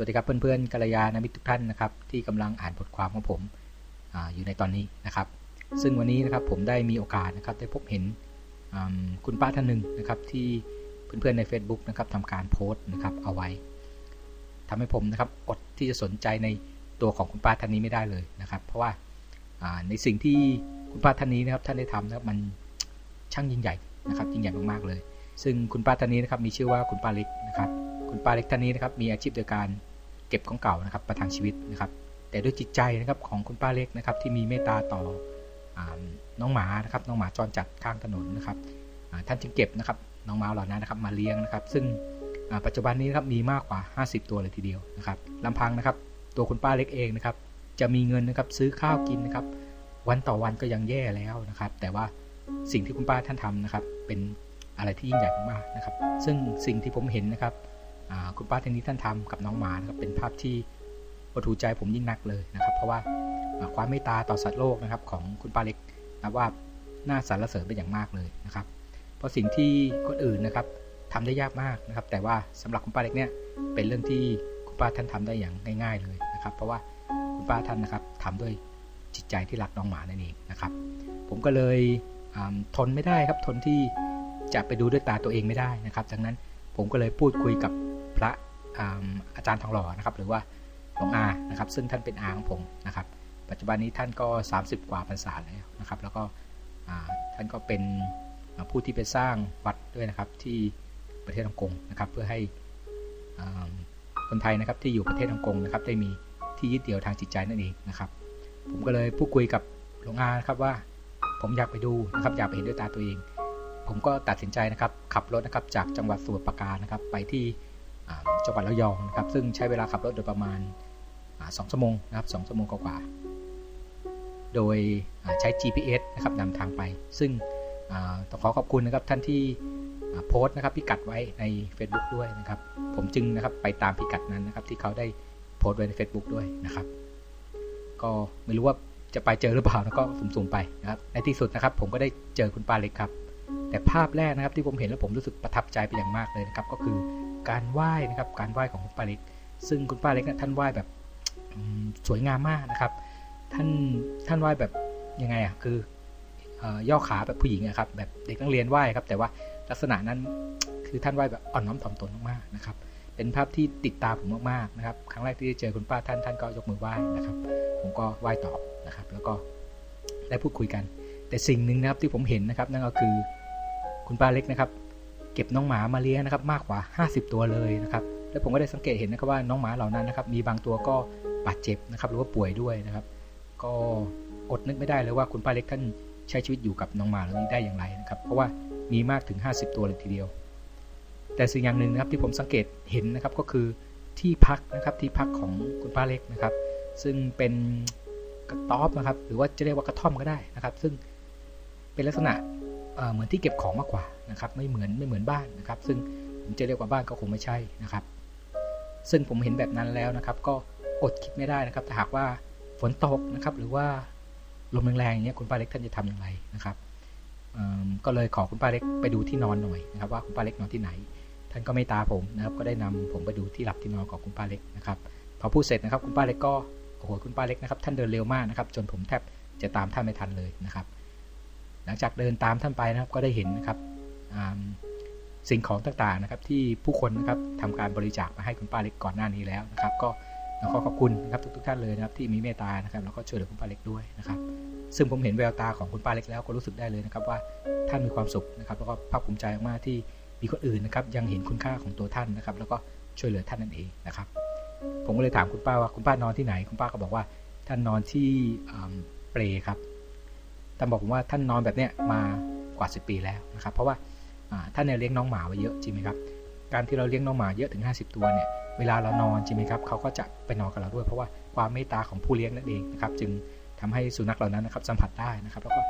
วัสดีครับเพื่อนๆกัลยาณมิตรทุกท่านนะครับ ที่กำลังอ่านบทความของผมออยู่ในตอนนี้นะครับ ซึ่งวันนี้นะครับผมได้มีโอกาสนะครับได้พบเห็นคุณป้าท่านหนึ่งนะครับที่เพื่อนๆใน Facebook นะครับทำการโพสต์นะครับเอาไว้ทำให้ผมนะครับอดที่จะสนใจในตัวของคุณป้าท่านนี้ไม่ได้เลยนะครับ เพราะว่าในสิ่งที่คุณป้าท่านนี้นะครับท่านได้ทำนะครับมันช่างยิ่งใหญ่นะครับยิ่งใหญ่มากๆเลย ซึ่งคุณป้าท่านนี้นะครับมีชื่อว่าคุณป้าเล็กนะครับ คุณป้าเล็กท่านนี้นะครับมีอาชีพโดยการ เก็บของเก่านะครับ ประทังชีวิตนะครับ แต่ด้วยจิตใจนะครับของคุณป้าเล็กนะครับ ที่มีเมตตาต่ออน้องหมานะครับ น้องหมาจรจัดข้างถนนนะครับท่านจึงเก็บนะครับน้องหมาเหล่านั้นนะครับมาเลี้ยงนะครับ ซึ่งปัจจุบันนี้นะครับมีมากกว่า 50 ตัวเลยทีเดียวนะครับลำพังนะครับ ตัวคุณป้าเล็กเองนะครับ จะมีเงินนะครับซื้อข้าวกินนะครับ วันต่อวันก็ยังแย่แล้วนะครับ แต่ว่าสิ่งที่คุณป้าท่านทำนะครับ เป็นอะไรที่ยิ่งใหญ่มากนะครับ ซึ่งสิ่งที่ผมเห็นนะครับ คุณป้าท่านนี้ท่านทำกับน้องหมานะครับเป็นภาพที่ประทูใจผมยิ่งนักเลยนะครับ เพราะว่าความเมตตาต่อสัตว์โลกนะครับ ของคุณป้าเล็กนะว่าน่าสรรเสริญเป็นอย่างมากเลยนะครับ เพราะสิ่งที่คนอื่นนะครับทำได้ยากมากนะครับ แต่ว่าสำหรับคุณป้าเล็กเนี่ยเป็นเรื่องที่คุณป้าท่านทำได้อย่างง่าย ๆเลยนะครับ เพราะว่าคุณป้าท่านนะครับทำด้วยจิตใจที่รักน้องหมานั่นเองนะครับ ผมก็เลยทนไม่ได้ครับทนที่จะไปดูด้วยตาตัวเองไม่ได้นะครับ ดังนั้นผมก็เลยพูดคุยกับ พระอาจารย์ทองหล่อนะครับ หรือว่าหลวงอานะครับ ซึ่งท่านเป็นอาของผมนะครับ ปัจจุบันนี้ท่านก็ 30 กว่าพรรษาแล้วนะครับ แล้วก็ท่านก็เป็นผู้ที่ไปสร้างวัดด้วยนะครับที่ประเทศฮ่องกงนะครับ เพื่อให้คนไทยนะครับที่อยู่ประเทศฮ่องกงนะครับ ได้มีที่ยึดเหนี่ยวทางจิตใจนั่นเองนะครับ ผมก็เลยพูดคุยกับหลวงอาครับว่าผมอยากไปดูนะครับอยากไปเห็นด้วยตาตัวเอง ผมก็ตัดสินใจนะครับขับรถนะครับจากจังหวัดสมุทรราการนะครับไปที่ จังหวัดระยองนะครับ ซึ่งใช้เวลาขับรถโดยประมาณสองชั่วโมงนะครับสองชั่วโมงกว่า โดยใช้ GPS นะครับนำทางไป ซึ่งต้องขอขอบคุณนะครับท่านที่โพสต์นะครับพิกัดไว้ใน Facebook ด้วยนะครับ ผมจึงนะครับไปตามพิกัดนั้นนะครับ ที่เขาได้โพสต์ไว้ใน Facebook ด้วยนะครับ ก็ไม่รู้ว่าจะไปเจอหรือเปล่าแล้วก็สุ่มๆไปนะครับในที่สุดนะครับ ผมก็ได้เจอคุณป้าเล็กครับ แต่ภาพแรกนะครับที่ผมเห็นแล้วผมรู้สึกประทับใจเป็นอย่างมากเลยนะครับ ก็คือ การไหว้นะครับการไหว้ของคุณป้าเล็ก ซึ่งคุณป้าเล็กนะท่านไหว้แบบสวยงามมากนะครับ ท่านท่านไหว้แบบยังไงอะคือย่อขาแบบผู้หญิงนะครับแบบเด็กนักเรียนไหว้ครับแต่ว่าลักษณะนั้นคือท่านไหว้แบบอ่อนน้อมถ่อมตนมากๆนะครับ เป็นภาพที่ติดตาผมมากๆนะครับ ครั้งแรกที่ได้เจอคุณป้าท่านท่านก็ยกมือไหว้นะครับ ผมก็ไหว้ตอบนะครับ แล้วก็ได้พูดคุยกัน แต่สิ่งหนึ่งนะครับที่ผมเห็นนะครับ นั่นก็คือคุณป้าเล็กนะครับ เก็บน้องหมามาเลี้ยงนะครับมากกว่า 50 ตัวเลยนะครับแล้วผมก็ได้สังเกตเห็นนะครับว่าน้องหมาเหล่านั้นนะครับมีบางตัวก็บาดเจ็บนะครับหรือว่าป่วยด้วยนะครับ ก็อดนึกไม่ได้เลยว่าคุณป้าเล็กท่านใช้ชีวิตอยู่กับน้องหมาเหล่านี้ได้อย่างไรนะครับเพราะว่ามีมากถึง 50 ตัวเลยทีเดียว แต่สิ่งอย่างหนึ่งนะครับที่ผมสังเกตเห็นนะครับก็คือที่พักนะครับที่พักของคุณป้าเล็กนะครับ ซึ่งเป็นกระต๊อบนะครับ หรือว่าจะเรียกว่ากระท่อมก็ได้นะครับ ซึ่งเป็นลักษณะ เหมือนที่เก็บของมากกว่านะครับไม่เหมือนไม่เหมือนบ้านนะครับ ซึ่งผมจะเรียกว่าบ้านก็คงไม่ใช่นะครับ ซึ่งผมเห็นแบบนั้นแล้วนะครับ ก็อดคิดไม่ได้นะครับถ้าหากว่าฝนตกนะครับ หรือว่าลมแรงๆอย่างเงี้ยคุณป้าเล็กท่านจะทำอย่างไรนะครับก็เลยขอคุณป้าเล็กไปดูที่นอนหน่อยนะครับ ว่าคุณป้าเล็กนอนที่ไหน ท่านก็ไม่ตาผมนะครับ ก็ได้นำผมไปดูที่หลับที่นอนของคุณป้าเล็กนะครับพอพูดเสร็จนะครับ คุณป้าเล็กก็โอ้โหคุณป้าเล็กนะครับ ท่านเดินเร็วมากนะครับ จนผมแทบจะตามท่านไม่ทันเลยนะครับ หลังจากเดินตามท่านไปนะครับ ก็ได้เห็นนะครับสิ่งของต่างๆนะครับ ที่ผู้คนนะครับทำการบริจาคมาให้คุณป้าเล็กก่อนหน้านี้แล้วนะครับ ก็ขอขอบคุณนะครับทุกๆท่านเลยนะครับที่มีเมตตานะครับแล้วก็ช่วยเหลือคุณป้าเล็กด้วยนะครับซึ่งผมเห็นแววตาของคุณป้าเล็กแล้วก็รู้สึกได้เลยนะครับว่าท่านมีความสุขนะครับ แล้วก็ภาคภูมิใจมากที่มีคนอื่นนะครับยังเห็นคุณค่าของตัวท่านนะครับ แล้วก็ช่วยเหลือท่านนั่นเองนะครับ ผมก็เลยถามคุณป้าว่าคุณป้านอนที่ไหน คุณป้าก็บอกว่าท่านนอนที่เปรครับ ท่านบอกผมว่าท่านนอนแบบเนี้ยมากว่า 10 ปีแล้วนะครับ เพราะว่าท่านเนี่ยเลี้ยงน้องหมาไว้เยอะจริงไหมครับ การที่เราเลี้ยงน้องหมาเยอะถึง 50 ตัวเนี่ย เวลาเรานอนจริงไหมครับ เขาก็จะไปนอนกับเราด้วย เพราะว่าความเมตตาของผู้เลี้ยงนั่นเองนะครับ จึงทำให้สุนัขเหล่านั้นนะครับสัมผัสได้นะครับ แล้วก็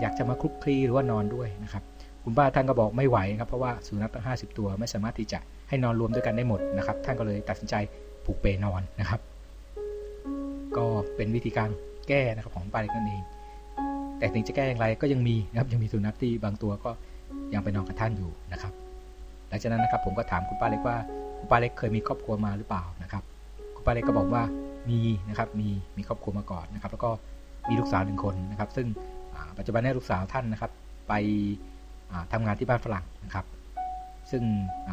อยากจะมาคลุกคลีหรือว่านอนด้วยนะครับ คุณป้าท่านก็บอกไม่ไหวครับ เพราะว่าสุนัขตั้ง 50 ตัวไม่สามารถที่จะให้นอนรวมด้วยกันได้หมดนะครับ ท่านก็เลยตัดสินใจผูกเปนอนนะครับ ก็เป็นวิธีการแก้นะครับของป้าเล็กนั่นเอง แต่ถึงจะแก้อย่างไรก็ยังมีนะครับยังมีสุนัขที่บางตัวก็ยังไปนอนกับท่านอยู่นะครับ หลังจากนั้นนะครับผมก็ถามคุณป้าเล็กว่าคุณป้าเล็กเคยมีครอบครัวมาหรือเปล่านะครับ คุณป้าเล็กก็บอกว่ามีนะครับมีมีครอบครัวมาก่อนนะครับ แล้วก็มีลูกสาวหนึ่งคนนะครับ ซึ่งปัจจุบันนี้ลูกสาวท่านนะครับ ไปทำงานที่บ้านฝรั่งนะครับ ซึ่ง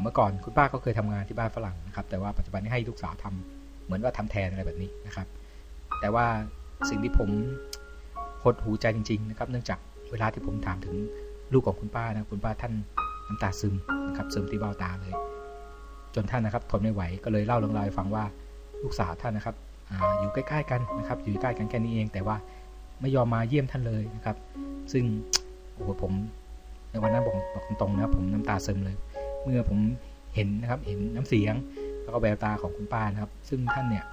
เมื่อก่อนคุณป้าก็เคยทำงานที่บ้านฝรั่งนะครับ แต่ว่าปัจจุบันนี้ให้ลูกสาวทำเหมือนว่าทำแทนอะไรแบบนี้นะครับ แต่ว่าสิ่งที่ผม หดหูใจจริงๆนะครับเนื่องจากเวลาที่ผมถามถึงลูกของคุณป้านะคุณป้าท่านน้ำตาซึมนะครับซึมที่เบ้าตาเลย จนท่านนะครับทนไม่ไหวก็เลยเล่าเรื่องราวให้ฟังว่าลูกสาวท่านนะครับออยู่ใกล้ๆกันนะครับอยู่ใกล้กันแค่นี้เอง แต่ว่าไม่ยอมมาเยี่ยมท่านเลยนะครับ ซึ่งโอ้โหผมในวันนั้นบอกบอกตรงๆนะผมน้ำตาซึมเลย เมื่อผมเห็นนะครับเห็นน้ำเสียง แล้วก็แววตาของคุณป้านะครับ ซึ่งท่านเนี่ย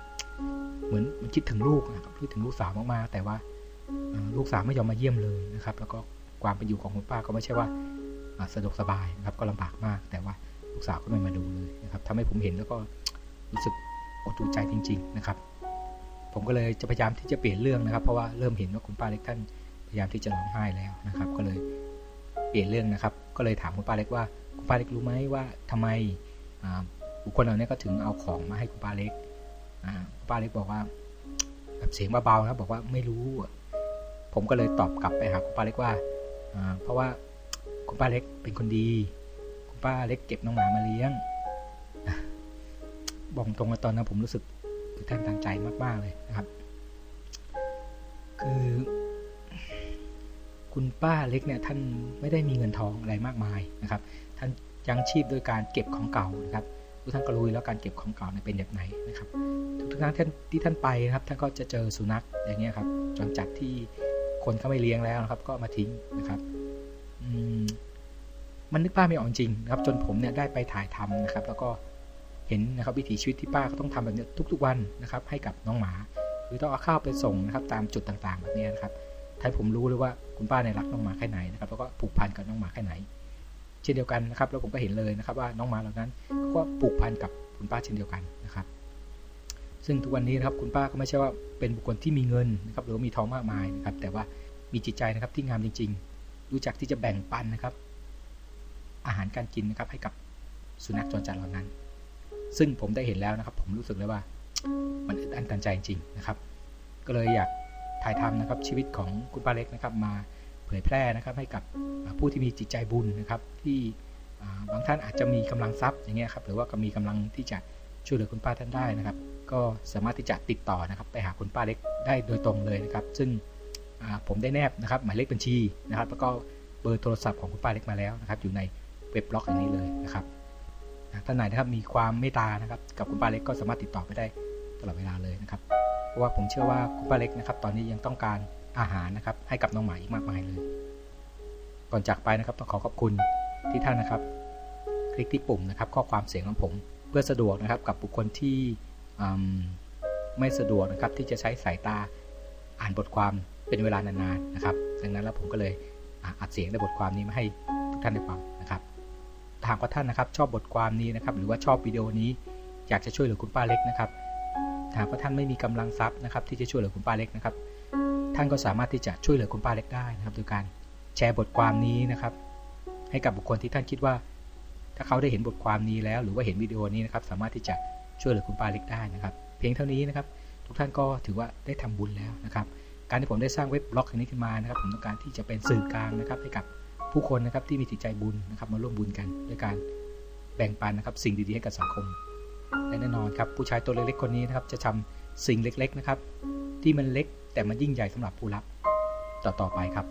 เหมือนมันคิดถึงลูกนะครับคิดถึงลูกสาวมากๆแต่ว่า ลูกสาวไม่ยอมมาเยี่ยมเลยนะครับ แล้วก็ความเป็นอยู่ของคุณป้าก็ไม่ใช่ว่าสะดวกสบายนะครับ ก็ลำบากมาก แต่ว่าลูกสาวก็ไม่มาดูเลยนะครับทำให้ผมเห็นแล้วก็รู้สึกอดใจจริง ๆ นะครับ ผมก็เลยจะพยายามที่จะเปลี่ยนเรื่องนะครับ เพราะว่าเริ่มเห็นว่าคุณป้าเล็กท่านพยายามที่จะร้องไห้แล้วนะครับ ก็เลยเปลี่ยนเรื่องนะครับ ก็เลยถามคุณป้าเล็กว่าคุณป้าเล็กรู้ไหมว่าทำไมบุคคลเหล่านี้ก็ถึงเอาของมาให้คุณป้าเล็กคุณป้าเล็กบอกว่าแบบเสียงเบาๆครับบอกว่าไม่รู้ ผมก็เลยตอบกลับไปหาคุณป้าเล็กว่าเพราะว่าคุณป้าเล็กเป็นคนดี คุณป้าเล็กเก็บน้องหมามาเลี้ยงบอกตรงว่าตอนนั้นผมรู้สึกคือท่านตั้งใจมาก ๆ เลยนะครับ คือ คุณป้าเล็กเนี่ยท่านไม่ได้มีเงินทองอะไรมากมายนะครับ ท่านยังชีพโดยการเก็บของเก่านะครับทุกท่านก็รู้แล้วการเก็บของเก่าเป็นแบบไหนนะครับ ทุกๆครั้งที่ท่านไปนะครับ ท่านก็จะเจอสุนัขอย่างเงี้ยครับจนจัดที่ คนเขาไม่เลี้ยงแล้วนะครับ ก็มาทิ้งนะครับมันนึกป้าไม่ออกจริงนะครับ จนผมเนี่ยได้ไปถ่ายทำนะครับ แล้วก็เห็นนะครับวิถีชีวิตที่ป้าเขาต้องทำแบบนี้ทุก ๆวันนะครับ ให้กับน้องหมาคือต้องเอาข้าวไปส่งนะครับ ตามจุดต่างๆ แบบนี้นะครับถ้าผมรู้เลยว่าคุณป้าในรักน้องหมาแค่ไหนนะครับ แล้วก็ผูกพันกับน้องหมาแค่ไหน เช่นเดียวกันนะครับ แล้วผมก็เห็นเลยนะครับ ว่าน้องหมาเหล่านั้นก็ผูกพันกับคุณป้าเช่นเดียวกันนะครับ ซึ่งทุกวันนี้นะครับคุณป้าก็ไม่ใช่ว่าเป็นบุคคลที่มีเงินนะครับหรือมีทองมากมายนะครับ แต่ว่ามีจิตใจนะครับที่งามจริง ๆ รู้จักที่จะแบ่งปันนะครับ อาหารการกินนะครับให้กับสุนัขจรจัดเหล่านั้น ซึ่งผมได้เห็นแล้วนะครับ ผมรู้สึกเลยว่ามันอึดอั้นตันใจจริงนะครับ ก็เลยอยากถ่ายทำนะครับชีวิตของคุณป้าเล็กนะครับ มาเผยแพร่นะครับให้กับผู้ที่มีจิตใจบุญนะครับ ที่บางท่านอาจจะมีกำลังทรัพย์อย่างเงี้ยครับหรือว่าก็มีกำลังที่จะช่วยเหลือคุณป้าท่านได้นะครับ ก็สามารถที่จะติดต่อนะครับ ไปหาคุณป้าเล็กได้โดยตรงเลยนะครับ ซึ่งผมได้แนบนะครับหมายเลขบัญชีนะครับ แล้วก็เบอร์โทรศัพท์ของคุณป้าเล็กมาแล้วนะครับ อยู่ในเว็บบล็อกอย่างนี้เลยนะครับท่านไหนนะครับมีความเมตตานะครับ กับคุณป้าเล็กก็สามารถติดต่อไปได้ตลอดเวลาเลยนะครับ เพราะว่าผมเชื่อว่าคุณป้าเล็กนะครับ ตอนนี้ยังต้องการอาหารนะครับ ให้กับน้องหมาอีกมากมายเลย ก่อนจากไปนะครับต้องขอขอบคุณที่ท่านนะครับ คลิกที่ปุ่มนะครับ ข้อความเสียงของผม เพื่อสะดวกนะครับกับบุคคลที่ ไม่สะดวกนะครับที่จะใช้สายตาอ่านบทความเป็นเวลานานๆนะครับดังนั้นแล้วผมก็เลยอัดเสียงในบทความนี้มาให้ทุกท่านได้ฟังนะครับหากว่าท่านนะครับชอบบทความนี้นะครับ หรือว่าชอบวิดีโอนี้อยากจะช่วยเหลือคุณป้าเล็กนะครับหากว่าท่านไม่มีกำลังทรัพย์นะครับ ที่จะช่วยเหลือคุณป้าเล็กนะครับ ท่านก็สามารถที่จะช่วยเหลือคุณป้าเล็กได้นะครับ โดยการแชร์บทความนี้นะครับ ให้กับบุคคลที่ท่านคิดว่า ถ้าเขาได้เห็นบทความนี้แล้ว หรือว่าเห็นวิดีโอนี้นะครับ สามารถที่จะ ช่วยเหลือคุณป้าเล็กได้นะครับ เพียงเท่านี้นะครับ ทุกท่านก็ถือว่าได้ทำบุญแล้วนะครับ การที่ผมได้สร้างเว็บบล็อกอันนี้ขึ้นมานะครับ ผมต้องการที่จะเป็นสื่อกลางนะครับ ให้กับผู้คนนะครับที่มีจิตใจบุญนะครับ มาร่วมบุญกันด้วยการแบ่งปันนะครับ สิ่งดีๆให้กับสังคมและแน่นอนครับผู้ชายตัวเล็กๆคนนี้นะครับ จะทำสิ่งเล็กๆนะครับ ที่มันเล็กแต่มันยิ่งใหญ่สำหรับผู้รับต่อๆไปครับ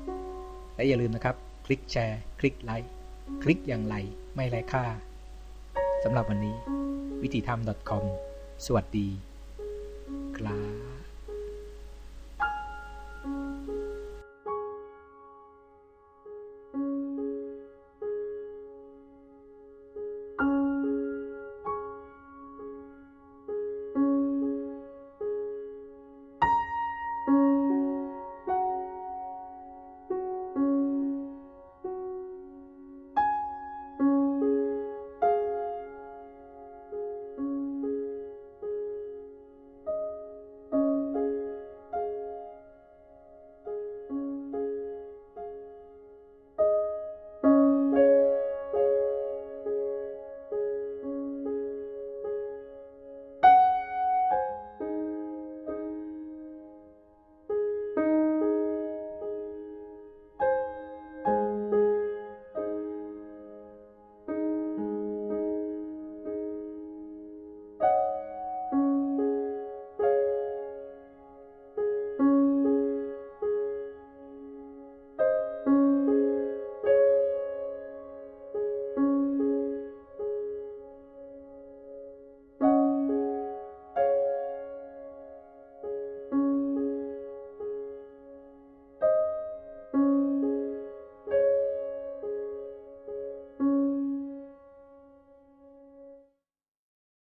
และอย่าลืมนะครับ คลิกแชร์ คลิกไลค์คลิกอย่างไรไม่ไร้ค่า สำหรับวันนี้ วิธีทำ .com สวัสดี ครับ